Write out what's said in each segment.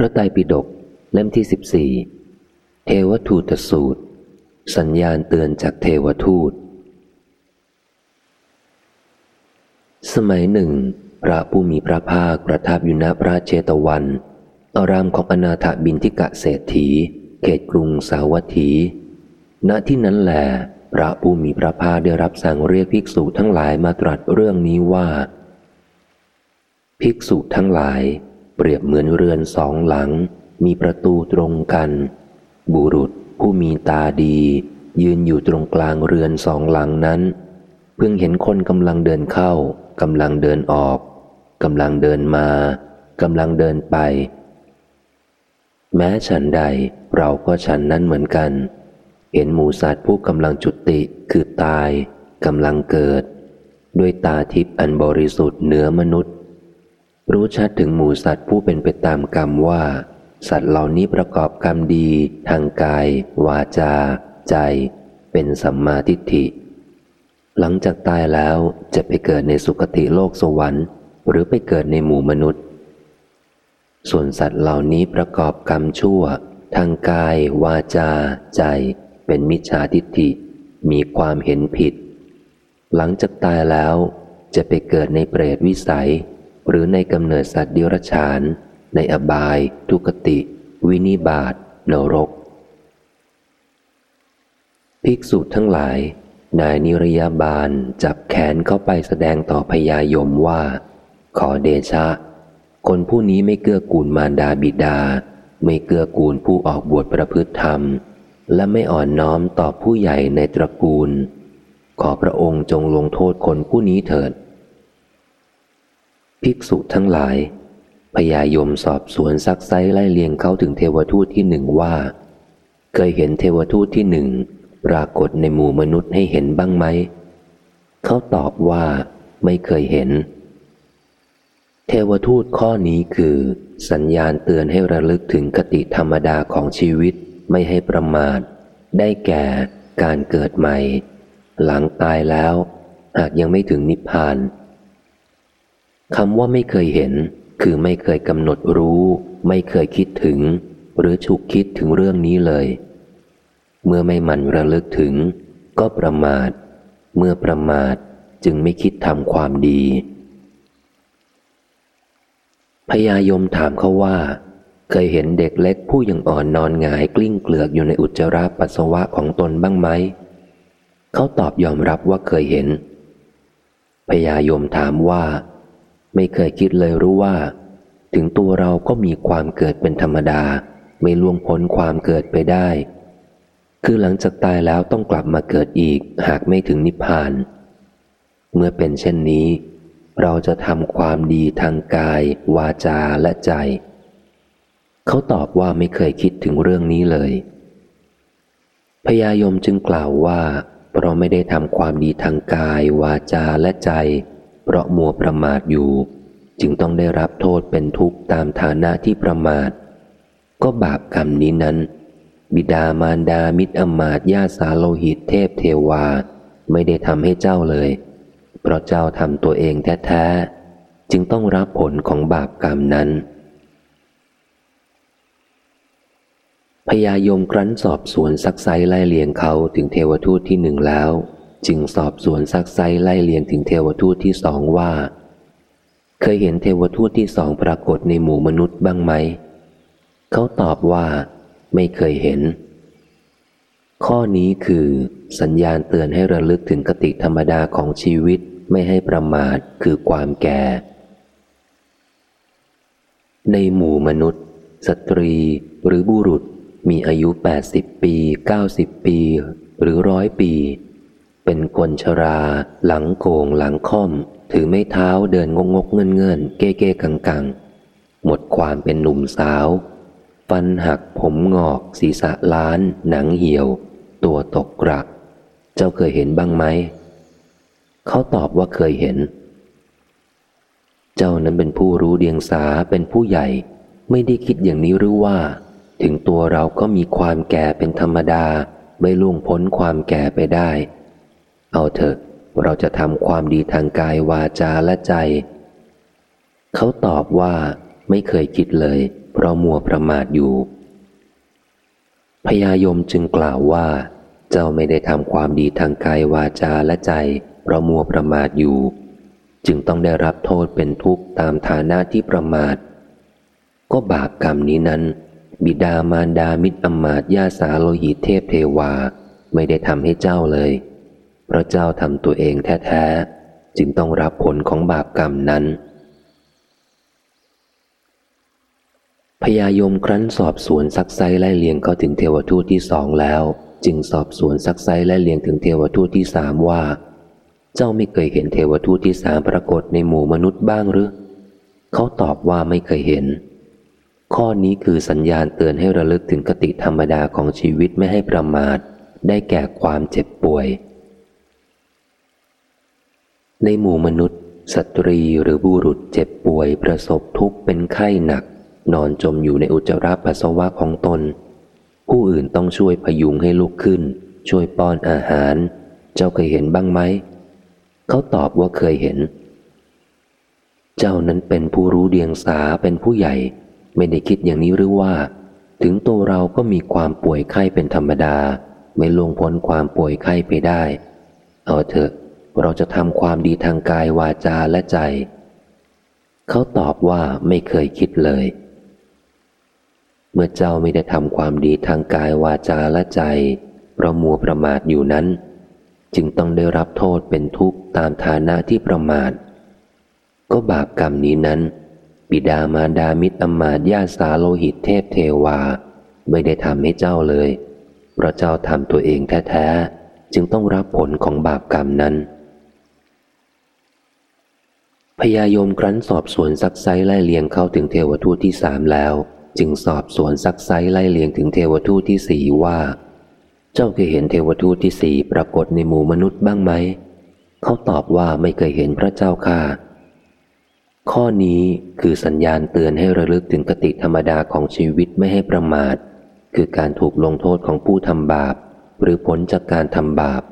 ระไตรปิฎกเล่มที่สิบสี่เทวทูตสูตร สัญญาณเตือนจากเทวทูต สมัยหนึ่ง พระผู้มีพระภาคประทับอยู่ณพระเจตวัน อารามของอนาถบินทิกะเศรษฐี เขตกรุงสาวัตถี ณที่นั้นแหลพระผู้มีพระภาคได้รับสั่งเรียกภิกษุทั้งหลายมาตรัสเรื่องนี้ว่า ภิกษุทั้งหลาย เปรียบเหมือนเรือนสองหลัง มีประตูตรงกัน บุรุษผู้มีตาดี ยืนอยู่ตรงกลางเรือนสองหลังนั้น เพิ่งเห็นคนกำลังเดินเข้ากำลังเดินออกกำลังเดินมากำลังเดินไป แม้ฉันใดเราก็ฉันนั้นเหมือนกัน เห็นหมูสัตว์ผู้กำลังจุติคือตายกำลังเกิด ด้วยตาทิพย์อันบริสุทธิ์เหนือมนุษย์ รู้ชัดถึงหมูสัตว์ผู้เป็นไปตามกรรมว่า สัตว์เหล่านี้ประกอบกรรมดี ทางกาย วาจา ใจ เป็นสัมมาทิฏฐิ หลังจากตายแล้วจะไปเกิดในสุคติโลกสวรรค์ หรือไปเกิดในหมู่มนุษย์ ส่วนสัตว์เหล่านี้ประกอบกรรมชั่ว ทางกาย วาจา ใจ เป็นมิจฉาทิฏฐิ มีความเห็นผิด หลังจากตายแล้วจะไปเกิดในเปรตวิสัย หรือในกำเนิดสัตว์เดรัจฉาน ในอบาย ทุกติ วินิบาตนรก ภิกษุทั้งหลาย นายนิรยาบาลจับแขนเข้าไปแสดงต่อพญายมว่า ขอเดชะ คนผู้นี้ไม่เกื้อกูลมารดาบิดา ไม่เกื้อกูลผู้ออกบวชประพฤติธรรม และไม่อ่อนน้อมต่อผู้ใหญ่ในตระกูล ขอพระองค์จงลงโทษคนผู้นี้เถิด ภิกษุทั้งหลาย พยายมสอบสวนซักไซไล่เลียงเข้าถึงเทวทูตที่หนึ่งว่า เคยเห็นเทวทูตที่หนึ่งปรากฏในหมู่มนุษย์ให้เห็นบ้างไหม เขาตอบว่าไม่เคยเห็น เทวทูตข้อนี้คือ สัญญาณเตือนให้ระลึกถึงกติธรรมดาของชีวิตไม่ให้ประมาท ได้แก่การเกิดใหม่ หลังตายแล้ว หากยังไม่ถึงนิพพาน คำว่าไม่เคยเห็น คือไม่เคยกำหนดรู้ ไม่เคยคิดถึง หรือฉุกคิดถึงเรื่องนี้เลย เมื่อไม่มันระลึกถึง ก็ประมาท เมื่อประมาทจึงไม่คิดทำความดีพญายมถามเขาว่า เคยเห็นเด็กเล็กผู้ยังอ่อนนอนงายกลิ้งเกลือกอยู่ในอุจจาระปัสสาวะของตนบ้างไหม เขาตอบยอมรับว่าเคยเห็นพญายมถามว่า ไม่เคยคิดเลยรู้ว่า ถึงตัวเราก็มีความเกิดเป็นธรรมดา ไม่ล่วงพ้นความเกิดไปได้ คือหลังจากตายแล้วต้องกลับมาเกิดอีกหากไม่ถึงนิพพาน เมื่อเป็นเช่นนี้ เราจะทำความดีทางกาย วาจาและใจ เขาตอบว่าไม่เคยคิดถึงเรื่องนี้เลยพญายมจึงกล่าวว่า เพราะไม่ได้ทำความดีทางกาย วาจาและใจ เพราะมัวประมาทอยู่ จึงต้องได้รับโทษเป็นทุกข์ตามฐานะที่ประมาท ก็บาปกรรมนี้นั้น บิดามารดามิตรอมาตญาสาโลหิตเทพเทวา ไม่ได้ทำให้เจ้าเลย เพราะเจ้าทำตัวเองแท้ๆ จึงต้องรับผลของบาปกรรมนั้นพญายมครั้นสอบสวนซักไซไล่เลียงเขาถึงเทวทูตที่หนึ่งแล้ว จึงสอบสวนซักไซไล่เลียงถึงเทวทูตที่สองว่า เคยเห็นเทวทูตที่สองปรากฏในหมู่มนุษย์บ้างไหม เขาตอบว่า ไม่เคยเห็น ข้อนี้คือ สัญญาณเตือนให้ระลึกถึงกติธรรมดาของชีวิตไม่ให้ประมาทคือความแก่ ในหมู่มนุษย์ สตรีหรือบุรุษมีอายุ 80 ปี 90 ปี หรือร้อยปี เป็นคนชรา หลังโกงหลังค่อม ถือไม่เท้าเดินงงกเงินเงินเก้เก้กังกังหมดความเป็นหนุ่มสาว ฟันหักผมงอก ศีรษะล้าน หนังเหี่ยว ตัวตกกรัก เจ้าเคยเห็นบ้างไหม เขาตอบว่าเคยเห็น เจ้านั้นเป็นผู้รู้เดียงสาเป็นผู้ใหญ่ ไม่ได้คิดอย่างนี้หรือว่า ถึงตัวเราก็มีความแก่เป็นธรรมดา ไม่ล่วงพ้นความแก่ไปได้ เอาเถอะเราจะทำความดีทางกายวาจาและใจ เขาตอบว่าไม่เคยคิดเลย เพราะมัวประมาทอยู่พญายมจึงกล่าวว่า เจ้าไม่ได้ทำความดีทางกายวาจาและใจ เพราะมัวประมาทอยู่ จึงต้องได้รับโทษเป็นทุกข์ตามฐานะที่ประมาท ก็บาปกรรมนี้นั้น บิดามารดามิตรอมาตยาสาโลหิตเทพเทวา ไม่ได้ทำให้เจ้าเลย พระเจ้าทำตัวเองแท้ๆ จึงต้องรับผลของบาปกรรมนั้นพญายมครั้นสอบสวนซักไซไล่เลียงเข้าถึงเทวทูตที่สองแล้ว จึงสอบสวนซักไซไล่เลียงถึงเทวทูตที่สามว่า เจ้าไม่เคยเห็นเทวทูตที่สามปรากฏในหมู่มนุษย์บ้างหรือเขาตอบว่าไม่เคยเห็น ข้อนี้คือสัญญาณเตือนให้ระลึกถึงกติธรรมดาของชีวิตไม่ให้ประมาท ได้แก่ความเจ็บป่วย ในหมู่มนุษย์ สตรีหรือบุรุษเจ็บป่วยประสบทุกข์เป็นไข้หนัก นอนจมอยู่ในอุจจาระปัสสาวะของตน ผู้อื่นต้องช่วยพยุงให้ลุกขึ้น ช่วยป้อนอาหาร เจ้าเคยเห็นบ้างไหม เขาตอบว่าเคยเห็น เจ้านั้นเป็นผู้รู้เดียงสาเป็นผู้ใหญ่ ไม่ได้คิดอย่างนี้หรือว่า ถึงตัวเราก็มีความป่วยไข้เป็นธรรมดา ไม่ลงพ้นความป่วยไข้ไปได้ เอาเถอะ เราจะทำความดีทางกายวาจาและใจ เขาตอบว่าไม่เคยคิดเลย เมื่อเจ้าไม่ได้ทำความดีทางกายวาจาและใจเพราะมัวประมาทอยู่นั้น จึงต้องได้รับโทษเป็นทุกข์ตามฐานะที่ประมาท ก็บาปกรรมนี้นั้น บิดามารดามิตรอมาตยาสาโลหิตเทพเทวา ไม่ได้ทำให้เจ้าเลย เพราะเจ้าทำตัวเองแท้ๆจึงต้องรับผลของบาปกรรมนั้น พญายมครั้นสอบสวนซักไซไล่เลียงเข้าถึงเทวทูตที่สามแล้ว จึงสอบสวนซักไซไล่เลียงถึงเทวทูตที่สี่ว่า เจ้าเคยเห็นเทวทูตที่สี่ปรากฏในหมู่มนุษย์บ้างไหมเขาตอบว่าไม่เคยเห็นพระเจ้าค่ะ ข้อนี้คือสัญญาณเตือนให้ระลึกถึงกติธรรมดาของชีวิตไม่ให้ประมาท คือการถูกลงโทษของผู้ทำบาป หรือผลจากการทำบาป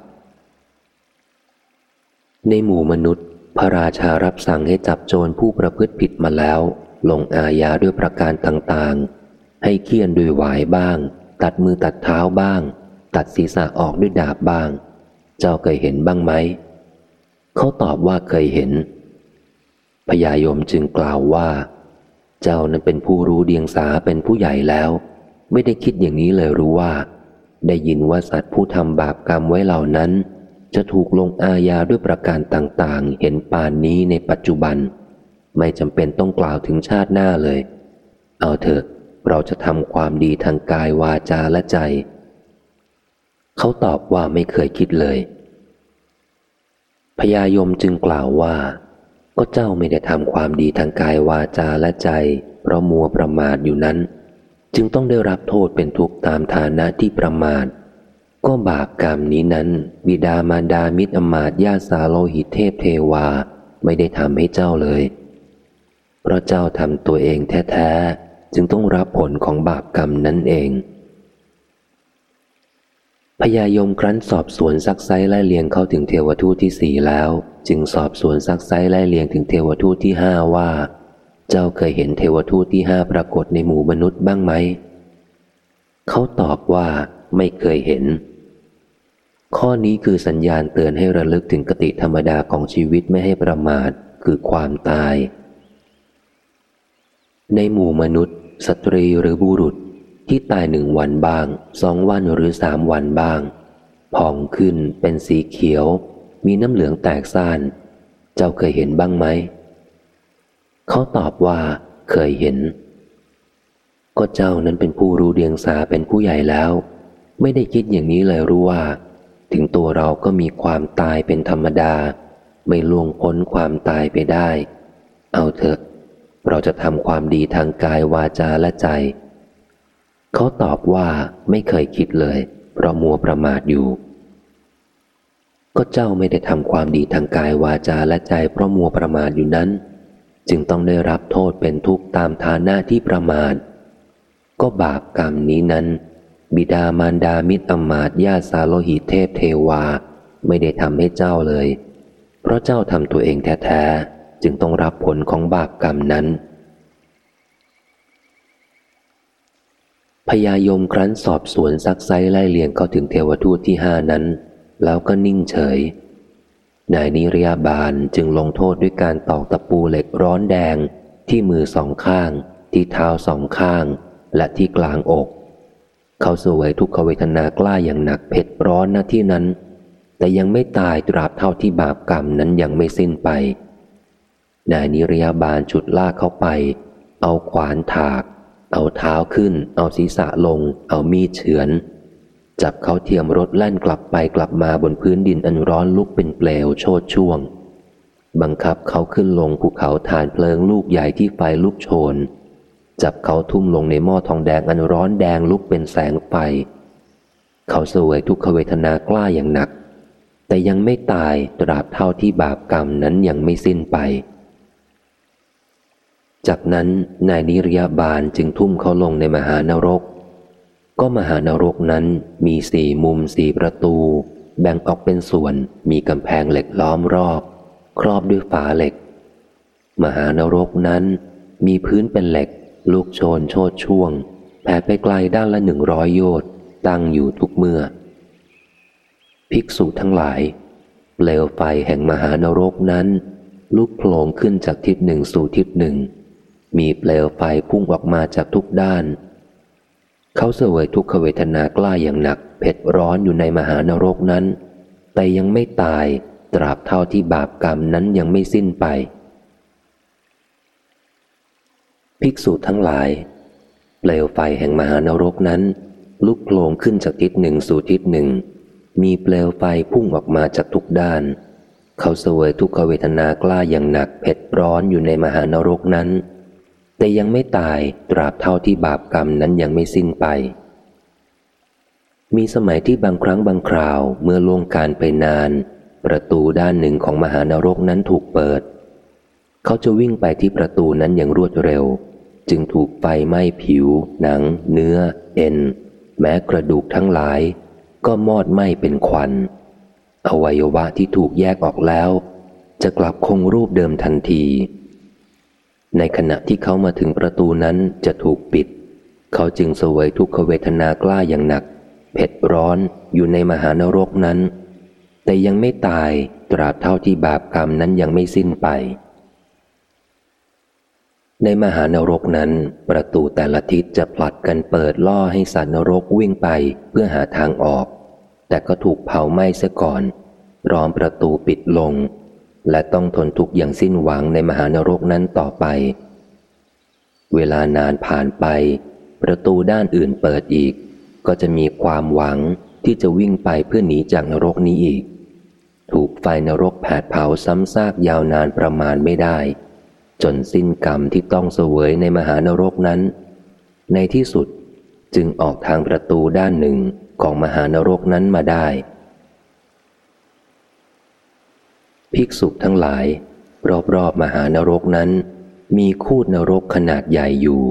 ในหมู่มนุษย์ พระราชารับสั่งให้จับโจรผู้ประพฤติผิดมาแล้ว ลงอาญาด้วยประการต่างๆ ให้เคี่ยนด้วยหวายบ้าง ตัดมือตัดเท้าบ้าง ตัดศีรษะออกด้วยดาบบ้าง เจ้าเคยเห็นบ้างไหม เขาตอบว่าเคยเห็น พญายมจึงกล่าวว่า เจ้านั้นเป็นผู้รู้เดียงสาเป็นผู้ใหญ่แล้ว ไม่ได้คิดอย่างนี้เลยรู้ว่า ได้ยินว่าสัตว์ผู้ทำบาปกรรมไว้เหล่านั้น จะถูกลงอาญาด้วยประการต่างๆ เห็นปานนี้ในปัจจุบัน ไม่จำเป็นต้องกล่าวถึงชาติหน้าเลย เอาเถอะ เราจะทำความดีทางกายวาจาและใจ เขาตอบว่าไม่เคยคิดเลย พญายมจึงกล่าวว่า ก็เจ้าไม่ได้ทำความดีทางกายวาจาและใจ เพราะมัวประมาทอยู่นั้น จึงต้องได้รับโทษเป็นทุกข์ตามฐานะที่ประมาท ก็บาปกรรมนี้นั้น บิดามารดามิตรอมาตญาสาโลหิตเทพเทวาไม่ได้ทำให้เจ้าเลย เพราะเจ้าทำตัวเองแท้ๆ จึงต้องรับผลของบาปกรรมนั่นเองพญายมครั้นสอบสวนซักไซไล่เลียงเข้าถึงเทวทูตที่สี่แล้ว จึงสอบสวนซักไซไล่เลียงถึงเทวทูตที่ห้าว่า เจ้าเคยเห็นเทวทูตที่ห้าปรากฏในหมู่มนุษย์บ้างไหม เขาตอบว่าไม่เคยเห็น ข้อนี้คือสัญญาณเตือนให้ระลึกถึงกติธรรมดาของชีวิตไม่ให้ประมาทคือความตาย ในหมู่มนุษย์ สตรีหรือบุรุษที่ตายหนึ่งวันบ้างสองวันหรือสามวันบ้างพองขึ้นเป็นสีเขียว มีน้ำเหลืองแตกซ่าน เจ้าเคยเห็นบ้างไหม เขาตอบว่า เคยเห็น ก็เจ้านั้นเป็นผู้รู้เดียงสาเป็นผู้ใหญ่แล้ว ไม่ได้คิดอย่างนี้เลยรู้ว่า ถึงตัวเราก็มีความตายเป็นธรรมดา ไม่ล่วงพ้นความตายไปได้ เอาเถอะ เราจะทำความดีทางกายวาจาและใจ เขาตอบว่าไม่เคยคิดเลย เพราะมัวประมาทอยู่ ก็เจ้าไม่ได้ทำความดีทางกายวาจาและใจ เพราะมัวประมาทอยู่นั้น จึงต้องได้รับโทษเป็นทุกข์ตามฐานะที่ประมาทก็บาปกรรมนี้นั้น บิดามารดามิตรอมาตญาสาโลหิตเทพเทวา ไม่ได้ทำให้เจ้าเลย เพราะเจ้าทำตัวเองแท้ๆ จึงต้องรับผลของบาปกรรมนั้นพญายมครั้นสอบสวนซักไซไล่เลียงเข้าถึงเทวทูตที่ห้านั้น แล้วก็นิ่งเฉย นายนิรยาบาลจึงลงโทษด้วยการตอกตะปูเหล็กร้อนแดงที่มือสองข้าง ที่เท้าสองข้าง และที่กลางอก เขาสวยทุกขเวทนากล้าอย่างหนักเผ็ดร้อนหน้าที่นั้น แต่ยังไม่ตายตราบเท่าที่บาปกรรมนั้นยังไม่สิ้นไปนายนิรยาบาลฉุดลากเข้าไป เอาขวานถาก เอาเท้าขึ้น เอาศีรษะลง เอามีดเฉือน จับเขาเทียมรถแล่นกลับไปกลับมาบนพื้นดินอันร้อนลุกเป็นเปลวโชดช่วง บังคับเขาขึ้นลงภูเขาฐานเพลิงลูกใหญ่ที่ไฟลุกโชน จับเขาทุ่มลงในหม้อทองแดงอันร้อนแดงลุกเป็นแสงไฟ เขาเสวยทุกขเวทนากล้าอย่างหนัก แต่ยังไม่ตายตราบเท่าที่บาปกรรมนั้นยังไม่สิ้นไป จากนั้นนายนิรยาบาลจึงทุ่มเขาลงในมหานรก ก็มหานรกนั้นมีสี่มุมสี่ประตู แบ่งออกเป็นส่วนมีกำแพงเหล็กล้อมรอบ ครอบด้วยฝาเหล็ก มหานรกนั้นมีพื้นเป็นเหล็ก ลูกโชนโชดช่วง แผ่ไปไกลด้านละหนึ่งร้อยโยชน์ตั้งอยู่ทุกเมื่อ ภิกษุทั้งหลาย เปลวไฟแห่งมหานรกนั้น ลุกโผล่ขึ้นจากทิศหนึ่งสู่ทิศหนึ่ง มีเปลวไฟพุ่งออกมาจากทุกด้าน เขาเสวยทุกขเวทนากล้าอย่างหนัก เผ็ดร้อนอยู่ในมหานรกนั้น แต่ยังไม่ตายตราบเท่าที่บาปกรรมนั้นยังไม่สิ้นไป ภิกษุทั้งหลาย เปลวไฟแห่งมหานรกนั้น ลุกโผล่ขึ้นจากทิศหนึ่งสู่ทิศหนึ่ง มีเปลวไฟพุ่งออกมาจากทุกด้าน เขาเสวยทุกขเวทนากล้าอย่างหนักเผ็ดร้อนอยู่ในมหานรกนั้น แต่ยังไม่ตายตราบเท่าที่บาปกรรมนั้นยังไม่สิ้นไป มีสมัยที่บางครั้งบางคราวเมื่อล่วงการไปนาน ประตูด้านหนึ่งของมหานรกนั้นถูกเปิด เขาจะวิ่งไปที่ประตูนั้นอย่างรวดเร็ว จึงถูกไฟไหม้ผิว หนัง เนื้อ เอ็น แม้กระดูกทั้งหลาย ก็มอดไหม้เป็นควัน อวัยวะที่ถูกแยกออกแล้ว จะกลับคงรูปเดิมทันที ในขณะที่เขามาถึงประตูนั้นจะถูกปิด เขาจึงเสวยทุกขเวทนากล้าอย่างหนัก เผ็ดร้อนอยู่ในมหานรกนั้น แต่ยังไม่ตายตราบเท่าที่บาปกรรมนั้นยังไม่สิ้นไป ในมหานรกนั้น ประตูแต่ละทิศจะผลัดกันเปิดล่อให้สัตว์นรกวิ่งไปเพื่อหาทางออก แต่ก็ถูกเผาไหม้เสียก่อนรอมประตูปิดลง และต้องทนทุกข์อย่างสิ้นหวังในมหานรกนั้นต่อไป เวลานานผ่านไป ประตูด้านอื่นเปิดอีก ก็จะมีความหวังที่จะวิ่งไปเพื่อหนีจากนรกนี้อีก ถูกไฟนรกแผดเผาซ้ำซากยาวนานประมาณไม่ได้ จนสิ้นกรรมที่ต้องเสวยในมหานรกนั้น ในที่สุดจึงออกทางประตูด้านหนึ่งของมหานรกนั้นมาได้ภิกษุทั้งหลาย รอบๆมหานรกนั้น มีคูดนรกขนาดใหญ่อยู่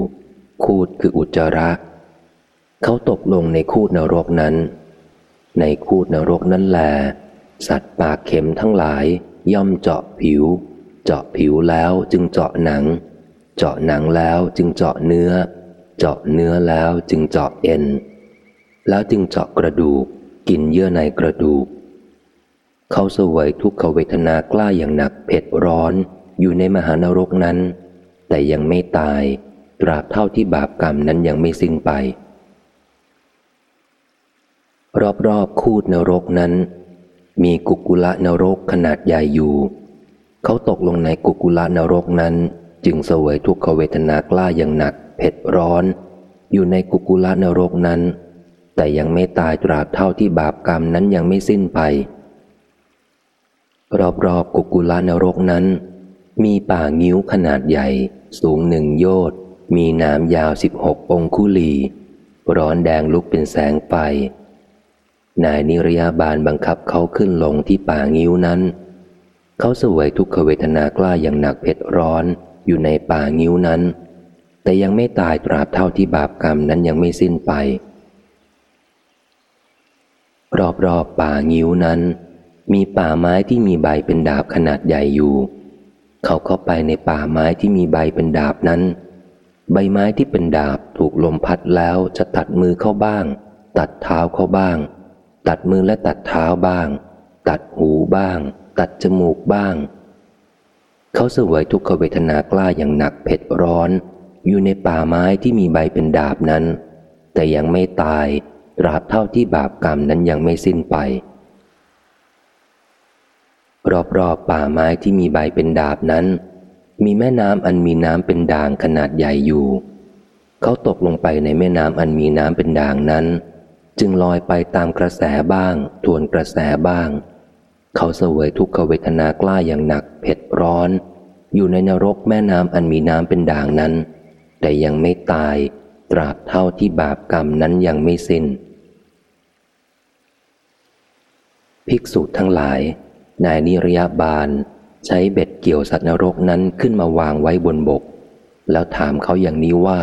คูดคืออุจจาระ เขาตกลงในคูดนรกนั้น ในคูดนรกนั้นแล สัตว์ปากเข็มทั้งหลายย่อมเจาะผิว เจาะผิวแล้วจึงเจาะหนัง เจาะหนังแล้วจึงเจาะเนื้อ เจาะเนื้อแล้วจึงเจาะเอ็น แล้วจึงเจาะกระดูก กินเยื่อในกระดูก เขาสวยทุกขเวทนากล้าอย่างหนักเผ็ดร้อนอยู่ในมหานรกนั้น แต่ยังไม่ตาย ตราบเท่าที่บาปกรรมนั้นยังไม่สิ้นไป รอบๆคูดนรกนั้น มีกุกุละนรกขนาดใหญ่อยู่ เขาตกลงในกุกุละนรกนั้น จึงเสวยทุกขเวทนากล้าอย่างหนัก เผ็ดร้อน อยู่ในกุกุละนรกนั้น แต่ยังไม่ตายตราบเท่าที่บาปกรรมนั้นยังไม่สิ้นไป รอบๆกุกุละนรกนั้น มีป่างิ้วขนาดใหญ่ สูงหนึ่งโยชน์มีน้ำยาวสิบหกองคุลี ร้อนแดงลุกเป็นแสงไฟนายนิรยาบาลบังคับเขาขึ้นลงที่ป่างิ้วนั้น เขาสวยทุกขเวทนากล้าอย่างหนักเผ็ดร้อนอยู่ในป่างิ้วนั้น แต่ยังไม่ตายตราบเท่าที่บาปกรรมนั้นยังไม่สิ้นไป รอบๆป่างิ้วนั้น มีป่าไม้ที่มีใบเป็นดาบขนาดใหญ่อยู่ เขาเข้าไปในป่าไม้ที่มีใบเป็นดาบนั้น ใบไม้ที่เป็นดาบถูกลมพัดแล้วจะตัดมือเข้าบ้าง ตัดเท้าเข้าบ้าง ตัดมือและตัดเท้าบ้าง ตัดหูบ้าง ตัดจมูกบ้าง เขาเสวยทุกขเวทนากล้าอย่างหนักเผ็ดร้อน อยู่ในป่าไม้ที่มีใบเป็นดาบนั้น แต่ยังไม่ตายตราบเท่าที่บาปกรรมนั้นยังไม่สิ้นไป รอบๆป่าไม้ที่มีใบเป็นดาบนั้น มีแม่น้ำอันมีน้ำเป็นด่างขนาดใหญ่อยู่ เขาตกลงไปในแม่น้ำอันมีน้ำเป็นด่างนั้น จึงลอยไปตามกระแสบ้าง ทวนกระแสบ้าง เขาเสวยทุกขเวทนากล้าอย่างหนักเผ็ดร้อน อยู่ในนรกแม่น้ำอันมีน้ำเป็นด่างนั้น แต่ยังไม่ตายตราบเท่าที่บาปกรรมนั้นยังไม่สิน้น ภิกษุทั้งหลาย นายนิรยาบาล ใช้เบ็ดเกี่ยวสัตว์นรกนั้นขึ้นมาวางไว้บนบก แล้วถามเขาอย่างนี้ว่า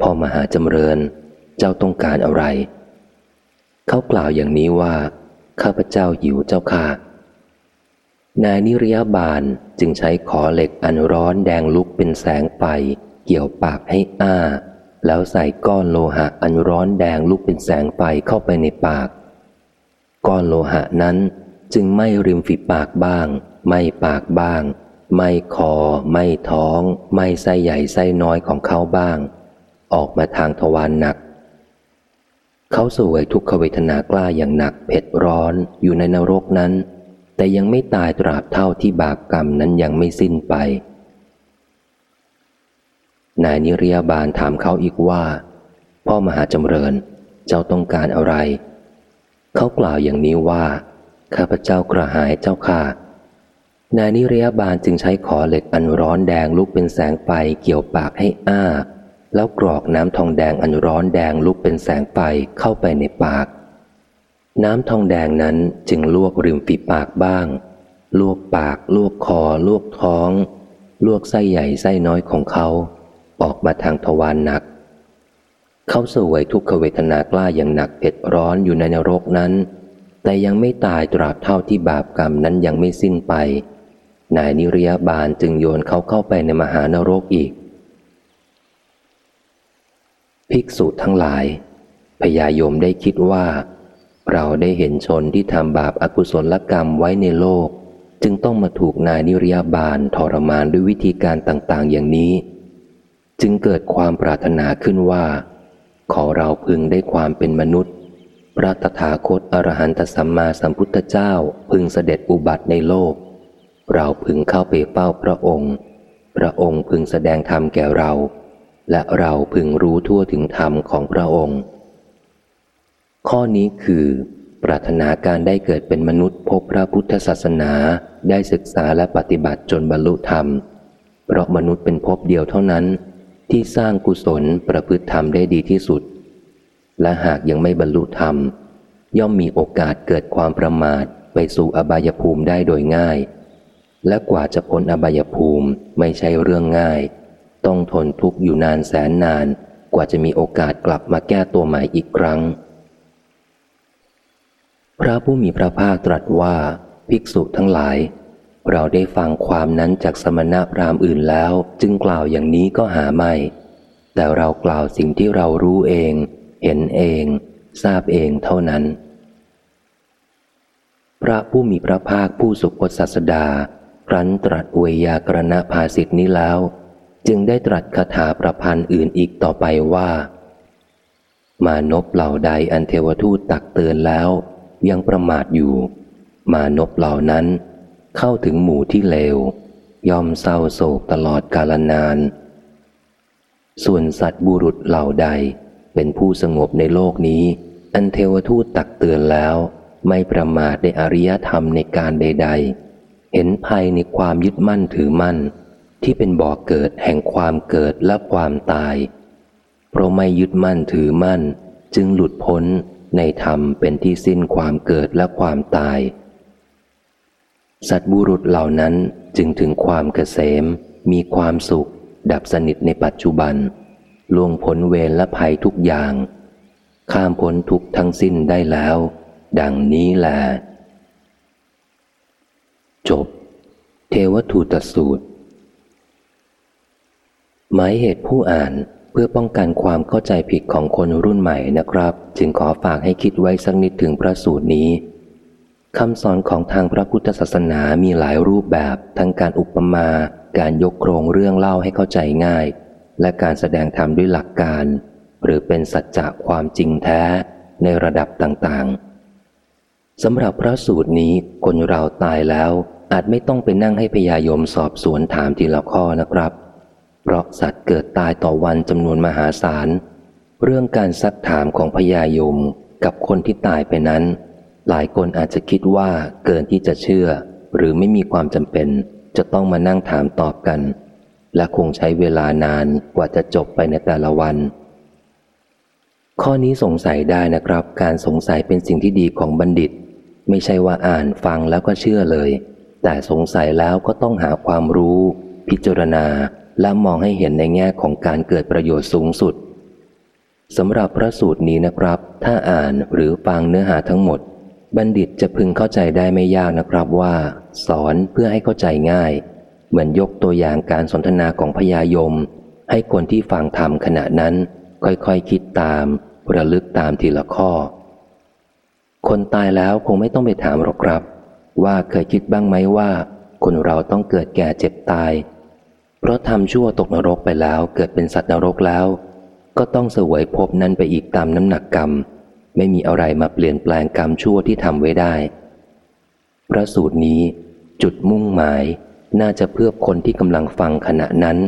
พ่อมหาจำเริญ เจ้าต้องการอะไร เขากล่าวอย่างนี้ว่า ข้าพเจ้าหิวเจ้าค่ะ นายนิรยาบาลจึงใช้ขอเหล็กอันร้อนแดงลุกเป็นแสงไฟเกี่ยวปากให้อ้า แล้วใส่ก้อนโลหะอันร้อนแดงลุกเป็นแสงไฟเข้าไปในปาก ก้อนโลหะนั้นจึงไม่ริมฝีปากบ้าง ไม่ปากบ้าง ไม่คอ ไม่ท้อง ไม่ไส้ใหญ่ไส้น้อยของเขาบ้าง ออกมาทางทวารหนัก เขาสวยทุกขเวทนากล้าอย่างหนักเผ็ดร้อนอยู่ในนรกนั้น แต่ยังไม่ตายตราบเท่าที่บาปกรรมนั้นยังไม่สิ้นไป นายนิรยาบาลถามเขาอีกว่า พ่อมหาจำเริญเจ้าต้องการอะไร เขากล่าวอย่างนี้ว่า ข้าพเจ้ากระหายเจ้าค่ะ นายนิรยาบาลจึงใช้ขอเหล็กอันร้อนแดงลุกเป็นแสงไฟเกี่ยวปากให้อ้า แล้วกรอกน้ำทองแดงอันร้อนแดงลุกเป็นแสงไฟเข้าไปในปาก น้ำทองแดงนั้นจึงลวกริมฝีปากบ้าง ลวกปาก ลวกคอ ลวกท้อง ลวกไส้ใหญ่ไส้น้อยของเขา ออกมาทางทวารหนัก เขาสวยทุกขเวทนากล้าอย่างหนักเผ็ดร้อนอยู่ในนรกนั้น แต่ยังไม่ตายตราบเท่าที่บาปกรรมนั้นยังไม่สิ้นไป นายนิริยบาลจึงโยนเขาเข้าไปในมหานรกอีก ภิกษุทั้งหลายพญายมได้คิดว่า เราได้เห็นชนที่ทำบาปอากุศลกรรมไว้ในโลก จึงต้องมาถูกนายนิริยบาลทรมานด้วยวิธีการต่าง ๆ อย่างนี้ จึงเกิดความปรารถนาขึ้นว่า ขอเราพึงได้ความเป็นมนุษย์ พระตถาคตอรหันตสัมมาสัมพุทธเจ้าพึงเสด็จอุบัติในโลก เราพึงเข้าไปเฝ้าพระองค์ พระองค์พึงแสดงธรรมแก่เรา และเราพึงรู้ทั่วถึงธรรมของพระองค์ ข้อนี้คือ ปรารถนาการได้เกิดเป็นมนุษย์พบพระพุทธศาสนาได้ศึกษาและปฏิบัติจนบรรลุธรรม เพราะมนุษย์เป็นภพเดียวเท่านั้น ที่สร้างกุศลประพฤติธรรมได้ดีที่สุด และหากยังไม่บรรลุธรรม ย่อมมีโอกาสเกิดความประมาทไปสู่อบายภูมิได้โดยง่าย และกว่าจะพ้นอบายภูมิไม่ใช่เรื่องง่าย ต้องทนทุกข์อยู่นานแสนนานกว่าจะมีโอกาสกลับมาแก้ตัวใหม่อีกครั้ง พระผู้มีพระภาคตรัสว่าภิกษุทั้งหลาย เราได้ฟังความนั้นจากสมณพราหมณ์อื่นแล้ว จึงกล่าวอย่างนี้ก็หาไม่ แต่เรากล่าวสิ่งที่เรารู้เอง เห็นเอง ทราบเองเท่านั้น พระผู้มีพระภาคผู้สุคตศาสดาครั้นตรัสเวยากรณภาสิทธินี้แล้ว จึงได้ตรัสคาถาประพันธ์อื่นอีกต่อไปว่า มานพเหล่าใดอันเทวทูตตักเตือนแล้ว ยังประมาทอยู่ มานพเหล่านั้น เข้าถึงหมู่ที่เลว ย่อมเศร้าโศกตลอดกาลนาน ส่วนสัตว์บุรุษเหล่าใดเป็นผู้สงบในโลกนี้ อันเทวทูตตักเตือนแล้ว ไม่ประมาทในอริยธรรมในการใด ๆ เห็นภัยในความยึดมั่นถือมั่น ที่เป็นบ่อกเกิดแห่งความเกิดและความตาย เพราะไม่ยึดมั่นถือมั่น จึงหลุดพ้นในธรรมเป็นที่สิ้นความเกิดและความตาย สัตบุรุษเหล่านั้นจึงถึงความเกษม มีความสุข ดับสนิทในปัจจุบันล่วงพ้นเวรและภัยทุกอย่าง ข้ามพ้นทุกทั้งสิ้นได้แล้ว ดังนี้แหละจบ เทวทูตสูตร หมายเหตุผู้อ่านเพื่อป้องกันความเข้าใจผิดของคนรุ่นใหม่นะครับ จึงขอฝากให้คิดไว้สักนิดถึงพระสูตรนี้คำสอนของทางพระพุทธศาสนามีหลายรูปแบบทั้งการอุปมา การยกโครงเรื่องเล่าให้เข้าใจง่าย และการแสดงธรรมด้วยหลักการ หรือเป็นสัจจะความจริงแท้ในระดับต่างๆสำหรับพระสูตรนี้คนเราตายแล้ว อาจไม่ต้องไปนั่งให้พยายมสอบสวนถามทีละข้อนะครับ เพราะสัตว์เกิดตายต่อวันจำนวนมหาศาล เรื่องการซักถามของพยายมกับคนที่ตายไปนั้น หลายคนอาจจะคิดว่าเกินที่จะเชื่อ หรือไม่มีความจำเป็น จะต้องมานั่งถามตอบกัน และคงใช้เวลานานกว่าจะจบไปในแต่ละวัน ข้อนี้สงสัยได้นะครับ การสงสัยเป็นสิ่งที่ดีของบัณฑิต ไม่ใช่ว่าอ่านฟังแล้วก็เชื่อเลย แต่สงสัยแล้วก็ต้องหาความรู้ พิจารณา และมองให้เห็นในแง่ของการเกิดประโยชน์สูงสุดสำหรับพระสูตรนี้นะครับ ถ้าอ่านหรือฟังเนื้อหาทั้งหมด บัณฑิตจะพึงเข้าใจได้ไม่ยากนะครับว่า สอนเพื่อให้เข้าใจง่าย เหมือนยกตัวอย่างการสนทนาของพญายม ให้คนที่ฟังธรรมขณะนั้น ค่อยๆคคิดตามระลึกตามทีละข้อ คนตายแล้วคงไม่ต้องไปถามหรอกครับ ว่าเคยคิดบ้างไหมว่า คนเราต้องเกิดแก่เจ็บตาย เพราะทำชั่วตกนรกไปแล้วเกิดเป็นสัตว์นรกแล้ว ก็ต้องเสวยภพนั้นไปอีกตามน้ำหนักกรรม ไม่มีอะไรมาเปลี่ยนแปลงกรรมชั่วที่ทำไว้ได้ พระสูตรนี้จุดมุ่งหมายน่าจะเพื่อคนที่กำลังฟังขณะนั้น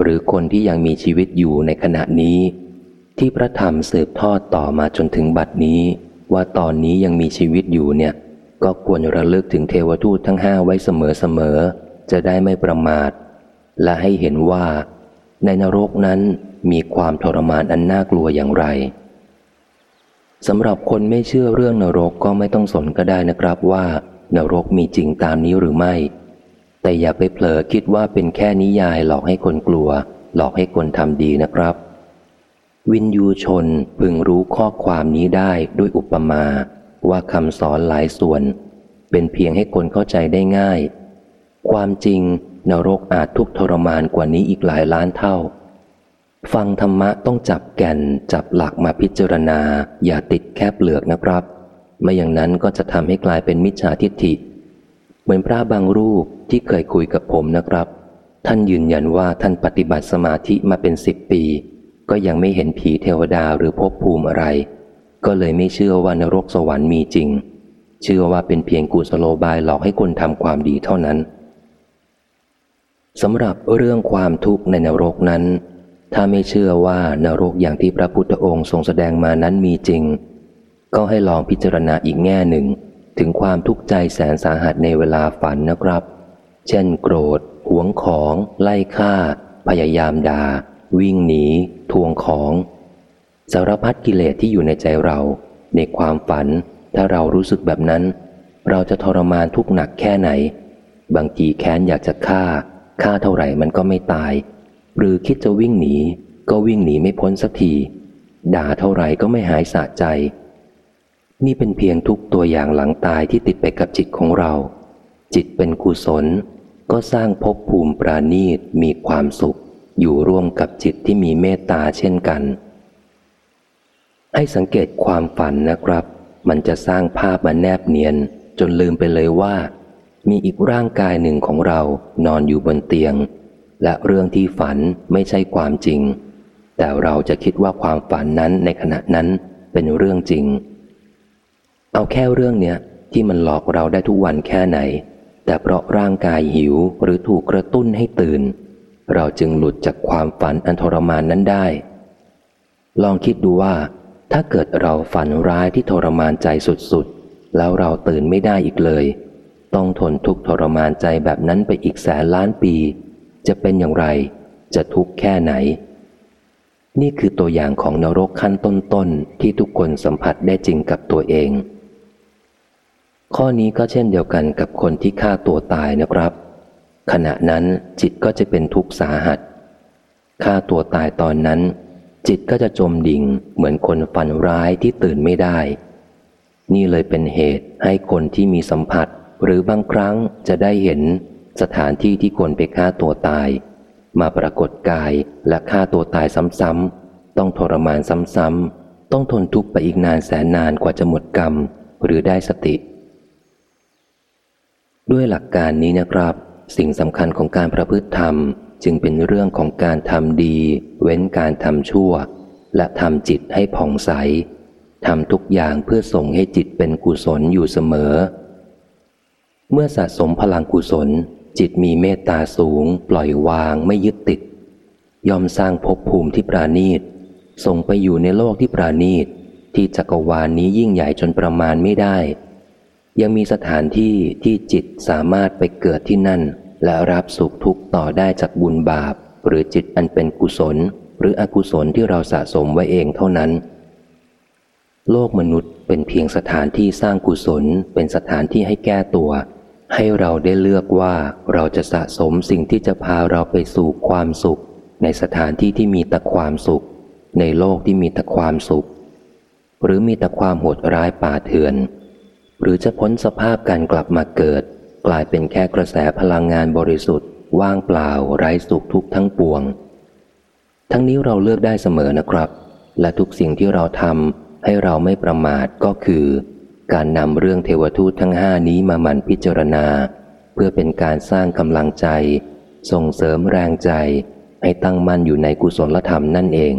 หรือคนที่ยังมีชีวิตอยู่ในขณะนี้ ที่พระธรรมสืบทอดต่อมาจนถึงบัดนี้ ว่าตอนนี้ยังมีชีวิตอยู่เนี่ย ก็ควรระลึกถึงเทวทูตทั้งห้าไว้เสมอๆจะได้ไม่ประมาท และให้เห็นว่า ในนรกนั้นมีความทรมานอันน่ากลัวอย่างไรสำหรับคนไม่เชื่อเรื่องนรกก็ไม่ต้องสนก็ได้นะครับว่า นรกมีจริงตามนี้หรือไม่ แต่อย่าไปเผลอคิดว่าเป็นแค่นิยายหลอกให้คนกลัว หลอกให้คนทำดีนะครับ วินยูชนพึงรู้ข้อความนี้ได้ด้วยอุปมา ว่าคำสอนหลายส่วน เป็นเพียงให้คนเข้าใจได้ง่าย ความจริง นรกอาจทุกทรมานกว่านี้อีกหลายล้านเท่า ฟังธรรมะต้องจับแก่นจับหลักมาพิจารณา อย่าติดแค่เปลือกนะครับ ไม่อย่างนั้นก็จะทำให้กลายเป็นมิจฉาทิฏฐิ เหมือนพระบางรูปที่เคยคุยกับผมนะครับ ท่านยืนยันว่าท่านปฏิบัติสมาธิมาเป็นสิบปี ก็ยังไม่เห็นผีเทวดาหรือภพภูมิอะไร ก็เลยไม่เชื่อว่านรกสวรรค์มีจริง เชื่อว่าเป็นเพียงกุศโลบายหลอกให้คนทำความดีเท่านั้น สำหรับเรื่องความทุกข์ในนรกนั้น ถ้าไม่เชื่อว่านรกอย่างที่พระพุทธองค์ทรงแสดงมานั้นมีจริง ก็ให้ลองพิจารณาอีกแง่หนึ่ง ถึงความทุกข์ใจแสนสาหัสในเวลาฝันนะครับ เช่น โกรธ หวงของ ไล่ฆ่า พยายามดา่า วิ่งหนี ทวงของสารพัดกิเลสที่อยู่ในใจเรา ในความฝัน ถ้าเรารู้สึกแบบนั้น เราจะทรมานทุกข์หนักแค่ไหน บางทีแค้นอยากจะฆ่า ฆ่าเท่าไหร่มันก็ไม่ตาย หรือคิดจะวิ่งหนี ก็วิ่งหนีไม่พ้นสักที ด่าเท่าไหร่ก็ไม่หายสะใจ นี่เป็นเพียงทุกตัวอย่างหลังตายที่ติดไปกับจิตของเรา จิตเป็นกุศล ก็สร้างภพภูมิปราณีตมีความสุข อยู่ร่วมกับจิตที่มีเมตตาเช่นกัน ให้สังเกตความฝันนะครับ มันจะสร้างภาพมาแนบเนียน จนลืมไปเลยว่า มีอีกร่างกายหนึ่งของเรานอนอยู่บนเตียง และเรื่องที่ฝันไม่ใช่ความจริง แต่เราจะคิดว่าความฝันนั้นในขณะนั้นเป็นเรื่องจริง เอาแค่เรื่องเนี้ยที่มันหลอกเราได้ทุกวันแค่ไหน แต่เพราะร่างกายหิวหรือถูกกระตุ้นให้ตื่น เราจึงหลุดจากความฝันอันทรมานนั้นได้ ลองคิดดูว่า ถ้าเกิดเราฝันร้ายที่ทรมานใจสุดๆ แล้วเราตื่นไม่ได้อีกเลย ต้องทนทุกทรมานใจแบบนั้นไปอีกแสนล้านปี จะเป็นอย่างไร จะทุกข์แค่ไหน นี่คือตัวอย่างของนรกขั้นต้นๆที่ทุกคนสัมผัสได้จริงกับตัวเอง ข้อนี้ก็เช่นเดียวกันกับคนที่ฆ่าตัวตายนะครับ ขณะนั้นจิตก็จะเป็นทุกข์สาหัสฆ่าตัวตายตอนนั้น จิตก็จะจมดิ่งเหมือนคนฝันร้ายที่ตื่นไม่ได้ นี่เลยเป็นเหตุให้คนที่มีสัมผัส หรือบางครั้งจะได้เห็นสถานที่ที่คนไปฆ่าตัวตาย มาปรากฏกายและฆ่าตัวตายซ้ำๆต้องทรมานซ้ำๆต้องทนทุกข์ไปอีกนานแสนนานกว่าจะหมดกรรม หรือได้สติ ด้วยหลักการนี้นะครับ สิ่งสำคัญของการประพฤติธรรม จึงเป็นเรื่องของการทำดี เว้นการทำชั่ว และทำจิตให้ผ่องใสทำทุกอย่างเพื่อส่งให้จิตเป็นกุศลอยู่เสมอ เมื่อสะสมพลังกุศล จิตมีเมตตาสูง ปล่อยวางไม่ยึดติด ยอมสร้างภพภูมิที่ปราณีต ส่งไปอยู่ในโลกที่ปราณีต ที่จักรวาลนนี้ยิ่งใหญ่จนประมาณไม่ได้ ยังมีสถานที่ที่จิตสามารถไปเกิดที่นั่น และรับสุขทุกข์ต่อได้จากบุญบาป หรือจิตอันเป็นกุศล หรืออกุศลที่เราสะสมไว้เองเท่านั้นโลกมนุษย์เป็นเพียงสถานที่สร้างกุศล เป็นสถานที่ให้แก้ตัว ให้เราได้เลือกว่าเราจะสะสมสิ่งที่จะพาเราไปสู่ความสุข ในสถานที่ที่มีแต่ความสุข ในโลกที่มีแต่ความสุข หรือมีแต่ความโหดร้ายป่าเถื่อน หรือจะพ้นสภาพการกลับมาเกิด กลายเป็นแค่กระแสพลังงานบริสุทธิ์ ว่างเปล่าไร้สุขทุกทั้งปวง ทั้งนี้เราเลือกได้เสมอนะครับ และทุกสิ่งที่เราทำให้เราไม่ประมาทก็คือ การนำเรื่องเทวทูตทั้งห้านี้มามันพิจารณา เพื่อเป็นการสร้างกำลังใจ ส่งเสริมแรงใจ ให้ตั้งมั่นอยู่ในกุศลธรรมนั่นเอง